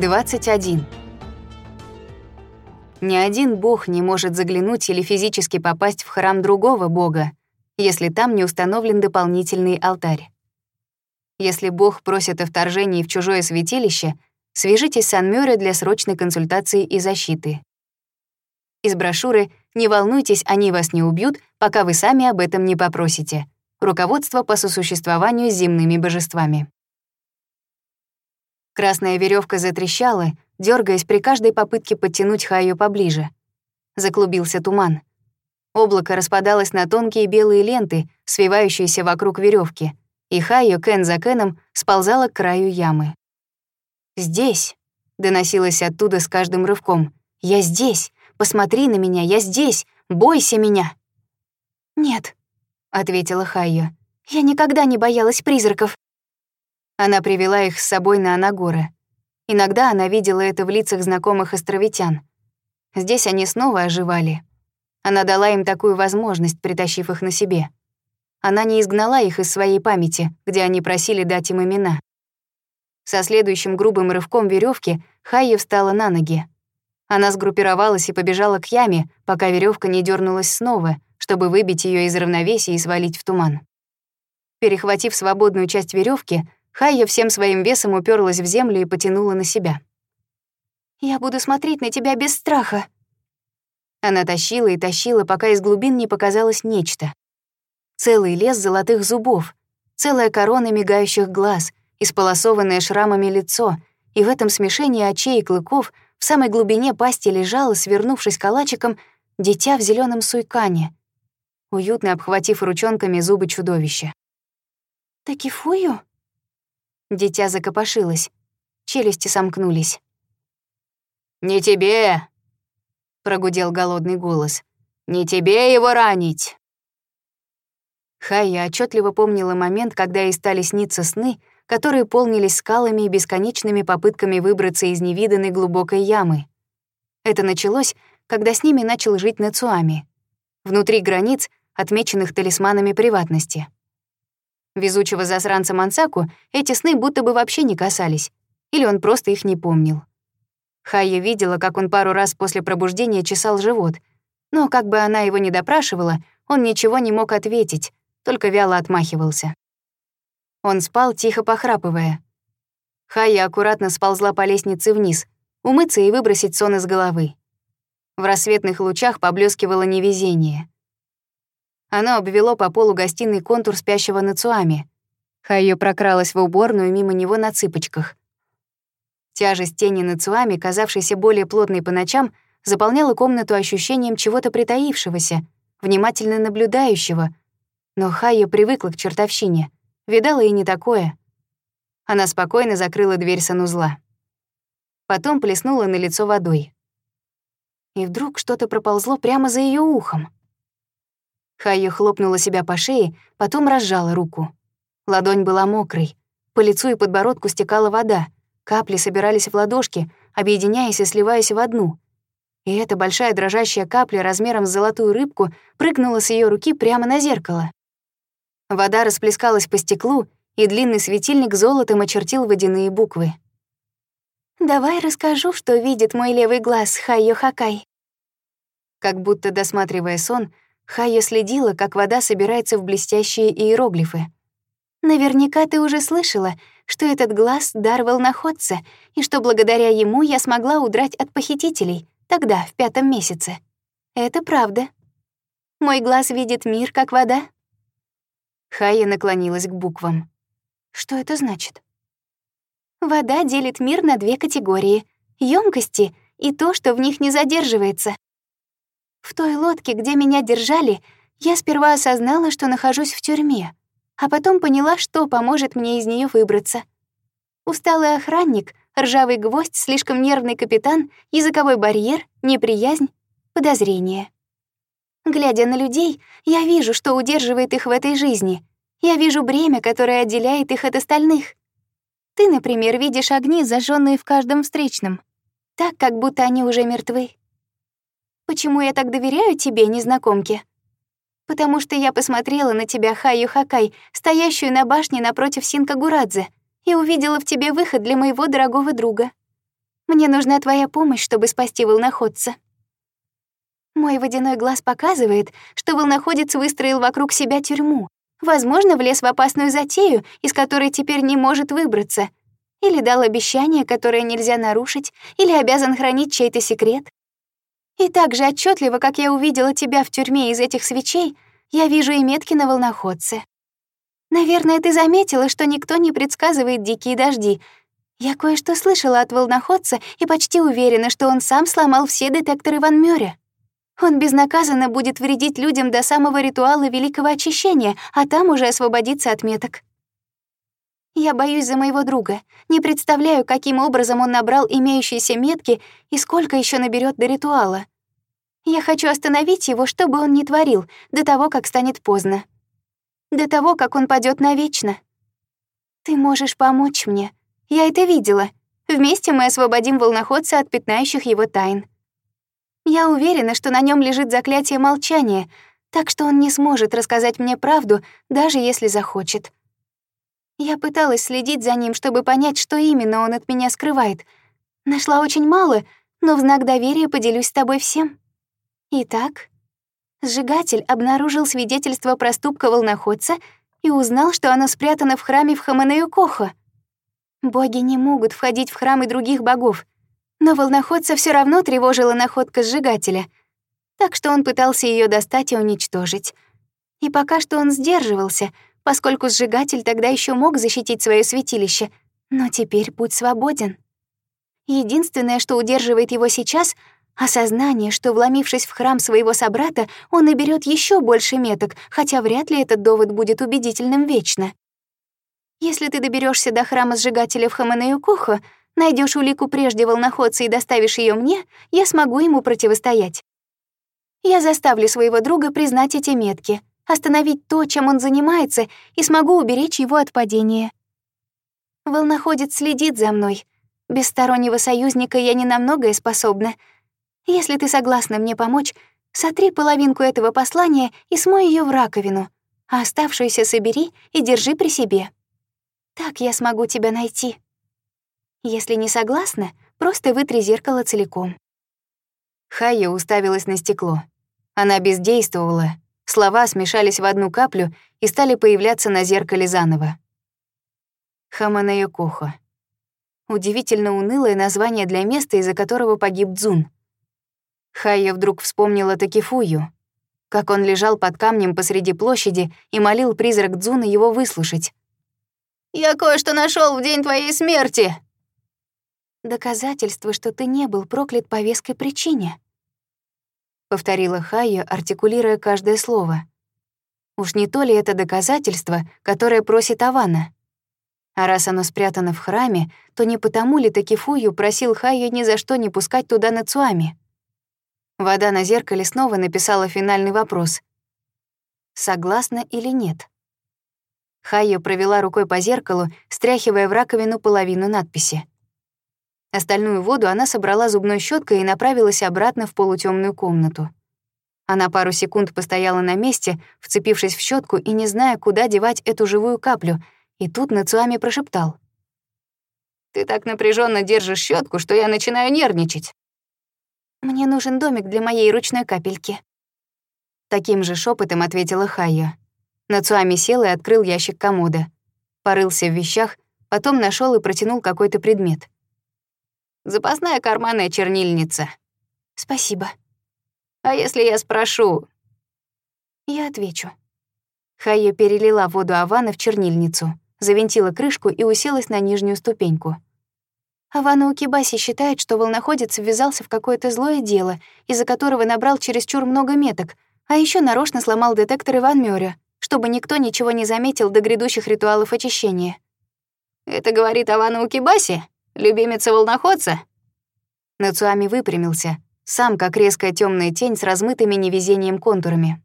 двадцать один. Ни один бог не может заглянуть или физически попасть в храм другого бога, если там не установлен дополнительный алтарь. Если бог просит о вторжении в чужое святилище, свяжитесь с Анмёре для срочной консультации и защиты. Из брошюры «Не волнуйтесь, они вас не убьют, пока вы сами об этом не попросите». Руководство по сосуществованию с земными божествами. Красная веревка затрещала, дергаясь при каждой попытке подтянуть Хаю поближе. Заклубился туман. Облако распадалось на тонкие белые ленты, свивающиеся вокруг веревки, и Хайо Кен за Кеном сползала к краю ямы. «Здесь!» — доносилось оттуда с каждым рывком. «Я здесь! Посмотри на меня! Я здесь! Бойся меня!» «Нет», — ответила Хайо. «Я никогда не боялась призраков». Она привела их с собой на Анагоры. Иногда она видела это в лицах знакомых островитян. Здесь они снова оживали. Она дала им такую возможность, притащив их на себе. Она не изгнала их из своей памяти, где они просили дать им имена. Со следующим грубым рывком веревки Хайя встала на ноги. Она сгруппировалась и побежала к яме, пока веревка не дернулась снова, чтобы выбить ее из равновесия и свалить в туман. Перехватив свободную часть веревки, Хайя всем своим весом уперлась в землю и потянула на себя. «Я буду смотреть на тебя без страха». Она тащила и тащила, пока из глубин не показалось нечто. Целый лес золотых зубов, целая корона мигающих глаз, исполосованное шрамами лицо, и в этом смешении очей и клыков в самой глубине пасти лежало, свернувшись калачиком, дитя в зеленом суйкане, уютно обхватив ручонками зубы чудовища. «Такифую?» Дитя закопошилось. Челюсти сомкнулись. «Не тебе!» — прогудел голодный голос. «Не тебе его ранить!» Хая отчетливо помнила момент, когда ей стали сниться сны, которые полнились скалами и бесконечными попытками выбраться из невиданной глубокой ямы. Это началось, когда с ними начал жить Нацуами. Внутри границ, отмеченных талисманами приватности. Везучего засранца Мансаку эти сны будто бы вообще не касались, или он просто их не помнил. Хайя видела, как он пару раз после пробуждения чесал живот, но как бы она его не допрашивала, он ничего не мог ответить, только вяло отмахивался. Он спал, тихо похрапывая. Хайя аккуратно сползла по лестнице вниз, умыться и выбросить сон из головы. В рассветных лучах поблескивало невезение — оно обвело по полу гостиной контур спящего Нацуами. Хайо прокралась в уборную мимо него на цыпочках. Тяжесть тени Нацуами, казавшейся более плотной по ночам, заполняла комнату ощущением чего-то притаившегося, внимательно наблюдающего. Но Хайо привыкла к чертовщине. Видала и не такое. Она спокойно закрыла дверь санузла. Потом плеснула на лицо водой. И вдруг что-то проползло прямо за ее ухом. Хайя хлопнула себя по шее, потом разжала руку. Ладонь была мокрой. По лицу и подбородку стекала вода. Капли собирались в ладошки, объединяясь и сливаясь в одну. И эта большая дрожащая капля размером с золотую рыбку прыгнула с ее руки прямо на зеркало. Вода расплескалась по стеклу, и длинный светильник золотом очертил водяные буквы. «Давай расскажу, что видит мой левый глаз Хайо Хакай». Как будто досматривая сон, Хая следила, как вода собирается в блестящие иероглифы. «Наверняка ты уже слышала, что этот глаз — даровал находца, и что благодаря ему я смогла удрать от похитителей, тогда, в пятом месяце. Это правда. Мой глаз видит мир, как вода». Хая наклонилась к буквам. «Что это значит?» «Вода делит мир на две категории — емкости и то, что в них не задерживается. В той лодке, где меня держали, я сперва осознала, что нахожусь в тюрьме, а потом поняла, что поможет мне из нее выбраться. Усталый охранник, ржавый гвоздь, слишком нервный капитан, языковой барьер, неприязнь, подозрение. Глядя на людей, я вижу, что удерживает их в этой жизни. Я вижу бремя, которое отделяет их от остальных. Ты, например, видишь огни, зажженные в каждом встречном. Так, как будто они уже мертвы. Почему я так доверяю тебе, незнакомке? Потому что я посмотрела на тебя, Хаю Хакай, стоящую на башне напротив Синка Гурадзе, и увидела в тебе выход для моего дорогого друга. Мне нужна твоя помощь, чтобы спасти волноходца. Мой водяной глаз показывает, что волноходец выстроил вокруг себя тюрьму, возможно, влез в опасную затею, из которой теперь не может выбраться, или дал обещание, которое нельзя нарушить, или обязан хранить чей-то секрет. И так же отчетливо, как я увидела тебя в тюрьме из этих свечей, я вижу и метки на волноходце. Наверное, ты заметила, что никто не предсказывает дикие дожди. Я кое-что слышала от волноходца и почти уверена, что он сам сломал все детекторы Ван Мюря. Он безнаказанно будет вредить людям до самого ритуала Великого Очищения, а там уже освободиться от меток. Я боюсь за моего друга. Не представляю, каким образом он набрал имеющиеся метки и сколько еще наберет до ритуала. Я хочу остановить его, чтобы он не творил, до того, как станет поздно. До того, как он падет навечно. Ты можешь помочь мне. Я это видела. Вместе мы освободим волноходца от пятнающих его тайн. Я уверена, что на нем лежит заклятие молчания, так что он не сможет рассказать мне правду, даже если захочет. Я пыталась следить за ним, чтобы понять, что именно он от меня скрывает. Нашла очень мало, но в знак доверия поделюсь с тобой всем. Итак, сжигатель обнаружил свидетельство проступка волноходца и узнал, что оно спрятано в храме в Хаманеюкохо. Боги не могут входить в храмы других богов, но волноходца все равно тревожила находка сжигателя, так что он пытался ее достать и уничтожить. И пока что он сдерживался, поскольку сжигатель тогда еще мог защитить свое святилище, но теперь путь свободен. Единственное, что удерживает его сейчас — Осознание, что, вломившись в храм своего собрата, он наберет еще больше меток, хотя вряд ли этот довод будет убедительным вечно. Если ты доберешься до храма сжигателя в Хаманеюкухо, найдешь улику прежде волноходца и доставишь ее мне, я смогу ему противостоять. Я заставлю своего друга признать эти метки, остановить то, чем он занимается, и смогу уберечь его от падения. Волноходец следит за мной. Без стороннего союзника я не на многое способна — если ты согласна мне помочь, сотри половинку этого послания и смой ее в раковину, а оставшуюся собери и держи при себе. Так я смогу тебя найти. Если не согласна, просто вытри зеркало целиком». Хайо уставилась на стекло. Она бездействовала. Слова смешались в одну каплю и стали появляться на зеркале заново. Хаманео Удивительно унылое название для места, из-за которого погиб Дзун — Хайя вдруг вспомнила Такифую, как он лежал под камнем посреди площади и молил призрак Дзуна его выслушать. «Я кое-что нашел в день твоей смерти!» «Доказательство, что ты не был проклят по веской причине», — повторила Хайя, артикулируя каждое слово. «Уж не то ли это доказательство, которое просит Авана?» А раз оно спрятано в храме, то не потому ли Такифую просил Хайя ни за что не пускать туда Нацуами? Вода на зеркале снова написала финальный вопрос. «Согласна или нет?» Хайо провела рукой по зеркалу, стряхивая в раковину половину надписи. Остальную воду она собрала зубной щеткой и направилась обратно в полутемную комнату. Она пару секунд постояла на месте, вцепившись в щетку и не зная, куда девать эту живую каплю, и тут Нацуами прошептал. «Ты так напряженно держишь щетку, что я начинаю нервничать». Мне нужен домик для моей ручной капельки». Таким же шепотом ответила Хайя. Нацуами сел и открыл ящик комода. Порылся в вещах, потом нашел и протянул какой-то предмет. «Запасная карманная чернильница». «Спасибо». «А если я спрошу?» «Я отвечу». Хайя перелила воду Авана в чернильницу, завинтила крышку и уселась на нижнюю ступеньку. Авана Укибаси считает, что волноходец ввязался в какое-то злое дело, из-за которого набрал чересчур много меток, а еще нарочно сломал детектор Иван Мёря, чтобы никто ничего не заметил до грядущих ритуалов очищения. «Это говорит Авана Укибаси, любимица волноходца?» Нацуами выпрямился, сам как резкая темная тень с размытыми невезением контурами.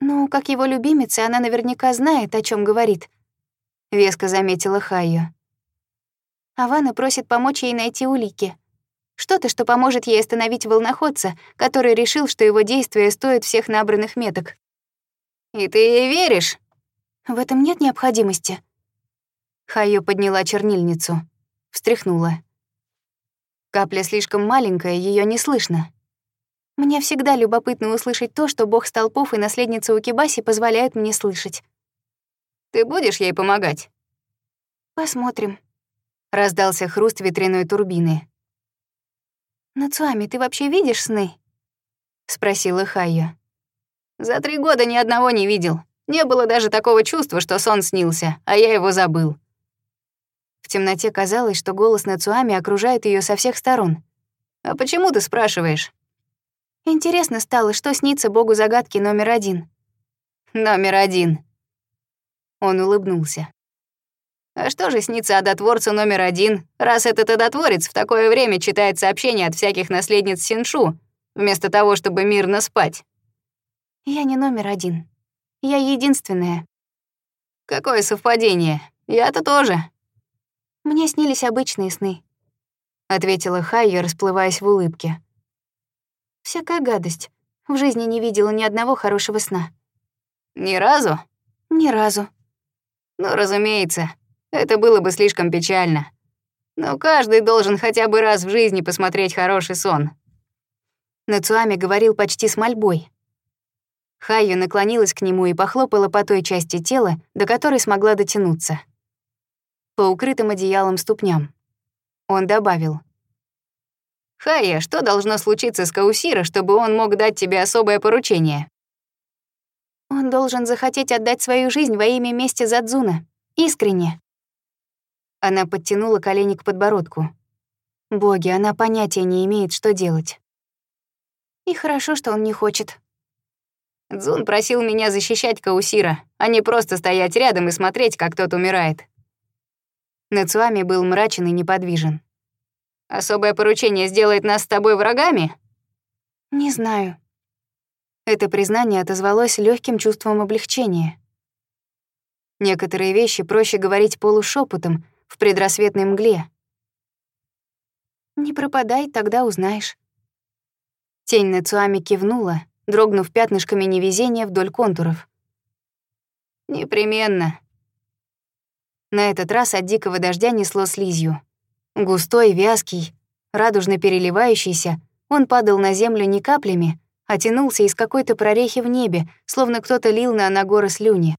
«Ну, как его любимица, она наверняка знает, о чем говорит», — веско заметила Хайо. Авана просит помочь ей найти улики. Что-то, что поможет ей остановить волноходца, который решил, что его действия стоят всех набранных меток. «И ты ей веришь?» «В этом нет необходимости». Хайо подняла чернильницу. Встряхнула. Капля слишком маленькая, ее не слышно. Мне всегда любопытно услышать то, что бог столпов и наследница Укибаси позволяют мне слышать. «Ты будешь ей помогать?» «Посмотрим», — раздался хруст ветряной турбины. «Нацуами, ты вообще видишь сны?» — спросила Хайо. «За три года ни одного не видел. Не было даже такого чувства, что сон снился, а я его забыл». В темноте казалось, что голос Нацуами окружает ее со всех сторон. «А почему ты спрашиваешь?» «Интересно стало, что снится богу загадки номер один». «Номер один». Он улыбнулся. А что же снится одотворцу номер один, раз этот одотворец в такое время читает сообщения от всяких наследниц Синшу, вместо того, чтобы мирно спать? Я не номер один. Я единственная. Какое совпадение. Я-то тоже. Мне снились обычные сны. Ответила Хайя, расплываясь в улыбке. Всякая гадость. В жизни не видела ни одного хорошего сна. Ни разу? Ни разу. Ну, разумеется. Это было бы слишком печально. Но каждый должен хотя бы раз в жизни посмотреть хороший сон. Нацуами говорил почти с мольбой. Хайю наклонилась к нему и похлопала по той части тела, до которой смогла дотянуться. По укрытым одеялом ступням. Он добавил. «Хайя, что должно случиться с Каусира, чтобы он мог дать тебе особое поручение?» «Он должен захотеть отдать свою жизнь во имя мести Задзуна. Искренне», она подтянула колени к подбородку. Боги, она понятия не имеет, что делать. И хорошо, что он не хочет. Дзун просил меня защищать Каусира, а не просто стоять рядом и смотреть, как тот умирает. Нацуами был мрачен и неподвижен. «Особое поручение сделает нас с тобой врагами?» «Не знаю». Это признание отозвалось легким чувством облегчения. Некоторые вещи проще говорить полушепотом, в предрассветной мгле. «Не пропадай, тогда узнаешь». Тень на Цуами кивнула, дрогнув пятнышками невезения вдоль контуров. «Непременно». На этот раз от дикого дождя несло слизью. Густой, вязкий, радужно переливающийся, он падал на землю не каплями, а тянулся из какой-то прорехи в небе, словно кто-то лил на Анагора слюни.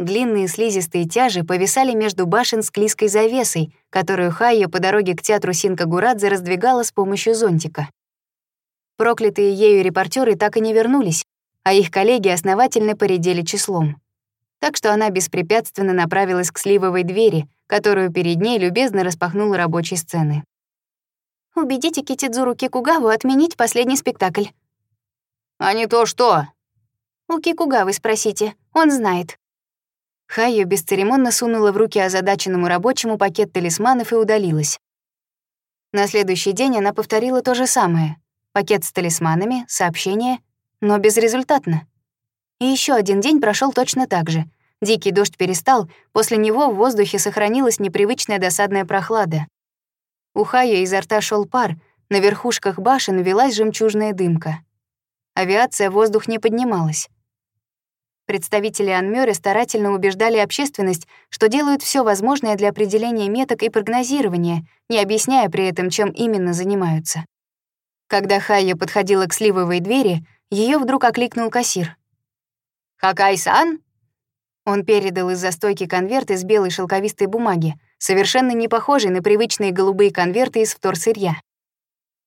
Длинные слизистые тяжи повисали между башен с клизкой завесой, которую Хайя по дороге к театру Синка Гурадзе раздвигала с помощью зонтика. Проклятые ею репортеры так и не вернулись, а их коллеги основательно поредели числом. Так что она беспрепятственно направилась к сливовой двери, которую перед ней любезно распахнул рабочий сцены. «Убедите Китидзуру Кикугаву отменить последний спектакль». «А не то что?» «У Кикугавы спросите, он знает». Хайя бесцеремонно сунула в руки озадаченному рабочему пакет талисманов и удалилась. На следующий день она повторила то же самое. Пакет с талисманами, сообщение, но безрезультатно. И еще один день прошел точно так же. Дикий дождь перестал, после него в воздухе сохранилась непривычная досадная прохлада. У Хайя изо рта шел пар, на верхушках башен велась жемчужная дымка. Авиация в воздух не поднималась. Представители Анмёры старательно убеждали общественность, что делают все возможное для определения меток и прогнозирования, не объясняя при этом, чем именно занимаются. Когда Хайя подходила к сливовой двери, её вдруг окликнул кассир. «Хакай-сан?» Он передал из-за стойки конверт из белой шелковистой бумаги, совершенно не похожий на привычные голубые конверты из вторсырья.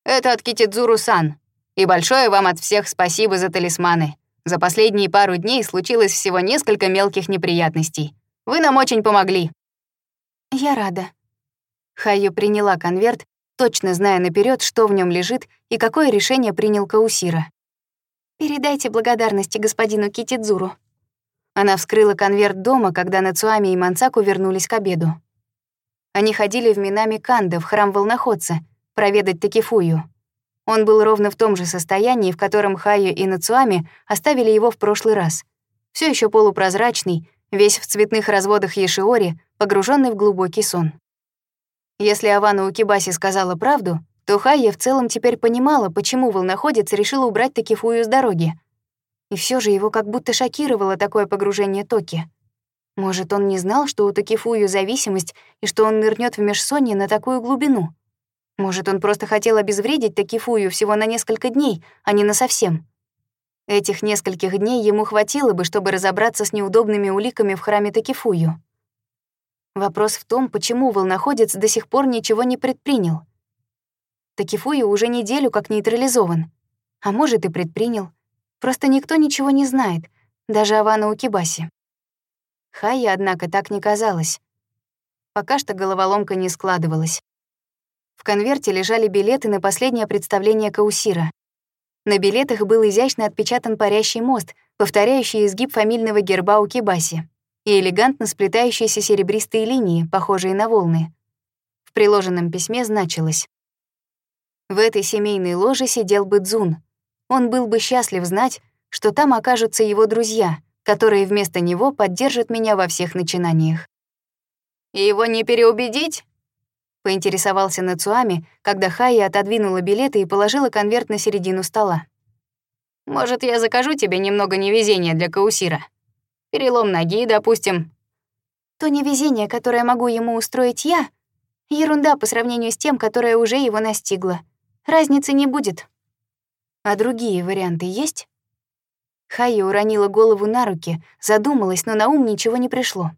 «Это от Китидзуру-сан. И большое вам от всех спасибо за талисманы. За последние пару дней случилось всего несколько мелких неприятностей. Вы нам очень помогли». «Я рада». Хаю приняла конверт, точно зная наперед, что в нем лежит и какое решение принял Каусира. «Передайте благодарности господину Китидзуру». Она вскрыла конверт дома, когда Нацуами и Мансаку вернулись к обеду. Они ходили в Минами Канда, в храм Волноходца, проведать Такифую. Он был ровно в том же состоянии, в котором Хаю и Нацуами оставили его в прошлый раз. Все еще полупрозрачный, весь в цветных разводах Ешиори, погруженный в глубокий сон. Если Авана Укибаси сказала правду, то Хайя в целом теперь понимала, почему волноходец решил убрать Такифую с дороги. И все же его как будто шокировало такое погружение Токи. Может, он не знал, что у Такифую зависимость и что он нырнет в межсонье на такую глубину? Может, он просто хотел обезвредить Такифую всего на несколько дней, а не на совсем. Этих нескольких дней ему хватило бы, чтобы разобраться с неудобными уликами в храме Такифую. Вопрос в том, почему волноходец до сих пор ничего не предпринял. Такифую уже неделю как нейтрализован. А может, и предпринял. Просто никто ничего не знает, даже Авана Укибаси. Хая, однако, так не казалось. Пока что головоломка не складывалась. В конверте лежали билеты на последнее представление Каусира. На билетах был изящно отпечатан парящий мост, повторяющий изгиб фамильного герба у Кибаси, и элегантно сплетающиеся серебристые линии, похожие на волны. В приложенном письме значилось. В этой семейной ложе сидел бы Дзун. Он был бы счастлив знать, что там окажутся его друзья, которые вместо него поддержат меня во всех начинаниях. «Его не переубедить?» поинтересовался Нацуами, когда Хайя отодвинула билеты и положила конверт на середину стола. «Может, я закажу тебе немного невезения для Каусира? Перелом ноги, допустим». «То невезение, которое могу ему устроить я, ерунда по сравнению с тем, которое уже его настигло. Разницы не будет». «А другие варианты есть?» Хайя уронила голову на руки, задумалась, но на ум ничего не пришло.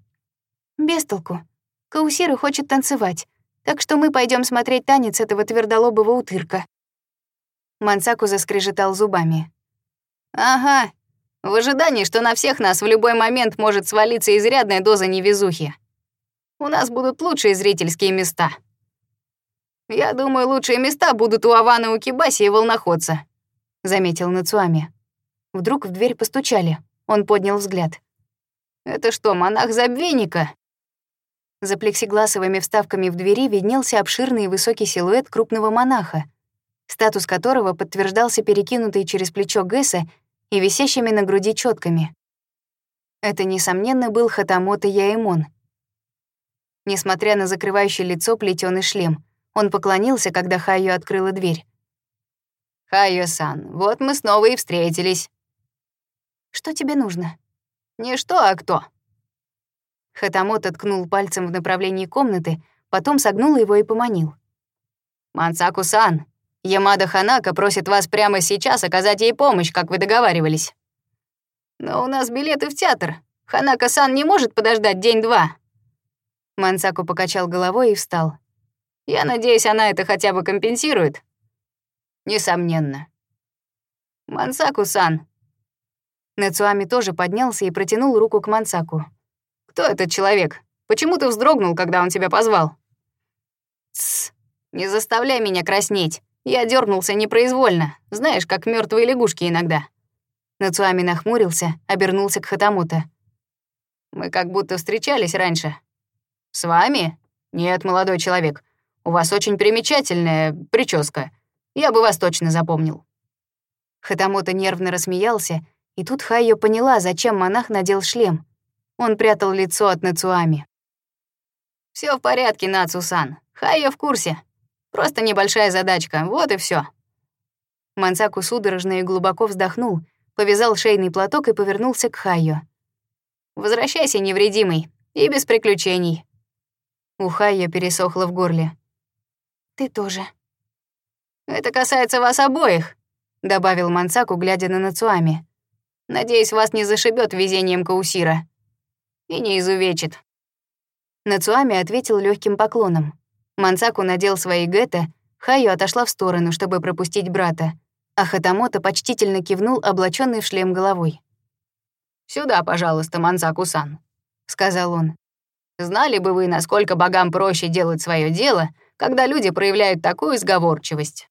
«Бестолку. Каусира хочет танцевать, так что мы пойдем смотреть танец этого твердолобого утырка». Мансаку заскрежетал зубами. «Ага, в ожидании, что на всех нас в любой момент может свалиться изрядная доза невезухи. У нас будут лучшие зрительские места. Я думаю, лучшие места будут у Авана Укибаси и Волноходца», — заметил Нацуами. Вдруг в дверь постучали. Он поднял взгляд. «Это что, монах забвенника?» За плексигласовыми вставками в двери виднелся обширный и высокий силуэт крупного монаха, статус которого подтверждался перекинутой через плечо Гэса и висящими на груди четками. Это, несомненно, был Хатамото Яэмон. Несмотря на закрывающее лицо плетёный шлем, он поклонился, когда Хайо открыла дверь. «Хайо-сан, вот мы снова и встретились». «Что тебе нужно?» «Не что, а кто», Хатамот ткнул пальцем в направлении комнаты, потом согнул его и поманил. «Мансаку-сан, Ямада Ханака просит вас прямо сейчас оказать ей помощь, как вы договаривались». «Но у нас билеты в театр. Ханака-сан не может подождать день-два». Мансаку покачал головой и встал. «Я надеюсь, она это хотя бы компенсирует?» «Несомненно». «Мансаку-сан». Нацуами тоже поднялся и протянул руку к Мансаку. Кто этот человек? Почему ты вздрогнул, когда он тебя позвал? Тсс, не заставляй меня краснеть. Я дернулся непроизвольно, знаешь, как мертвые лягушки иногда. Нацуами нахмурился, обернулся к Хатамото. Мы как будто встречались раньше. С вами? Нет, молодой человек. У вас очень примечательная прическа. Я бы вас точно запомнил. Хатамото нервно рассмеялся, и тут Хайо поняла, зачем монах надел шлем — он прятал лицо от Нацуами. Все в порядке, Нацусан. Хайо в курсе. Просто небольшая задачка, вот и все. Мансаку судорожно и глубоко вздохнул, повязал шейный платок и повернулся к Хайо. «Возвращайся невредимый и без приключений». У Хайо пересохло в горле. «Ты тоже». «Это касается вас обоих», — добавил Мансаку, глядя на Нацуами. «Надеюсь, вас не зашибет везением Каусира» и не изувечит. Нацуами ответил легким поклоном. Мансаку надел свои гетто, Хаю отошла в сторону, чтобы пропустить брата, а Хатамото почтительно кивнул, облаченный в шлем головой. «Сюда, пожалуйста, Мансаку-сан», — сказал он. «Знали бы вы, насколько богам проще делать свое дело, когда люди проявляют такую сговорчивость».